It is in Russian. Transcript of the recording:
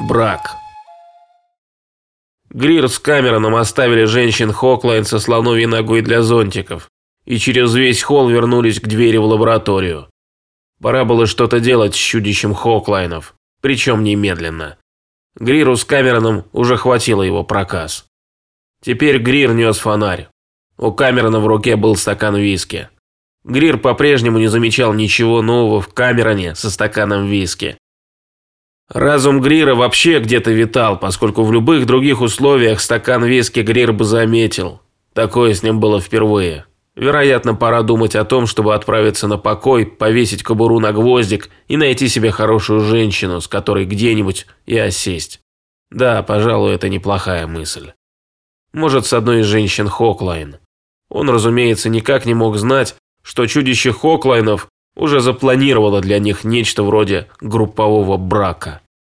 Брак. Грир с Камероном оставили женщин Хоклайн со слоновьей ногой для зонтиков и через весь холл вернулись к двери в лабораторию. Пора было что-то делать с чудищем Хоклайнов, причем немедленно. Гриру с Камероном уже хватило его проказ. Теперь Грир нес фонарь. У Камерона в руке был стакан виски. Грир по-прежнему не замечал ничего нового в Камероне со стаканом виски. Разум Грира вообще где-то витал, поскольку в любых других условиях стакан виски Грир бы заметил. Такое с ним было впервые. Вероятно, пора думать о том, чтобы отправиться на покой, повесить кобуру на гвоздик и найти себе хорошую женщину, с которой где-нибудь и осесть. Да, пожалуй, это неплохая мысль. Может, с одной из женщин Хоклайн. Он, разумеется, никак не мог знать, что чудище Хоклайнов уже запланировало для них нечто вроде группового брака.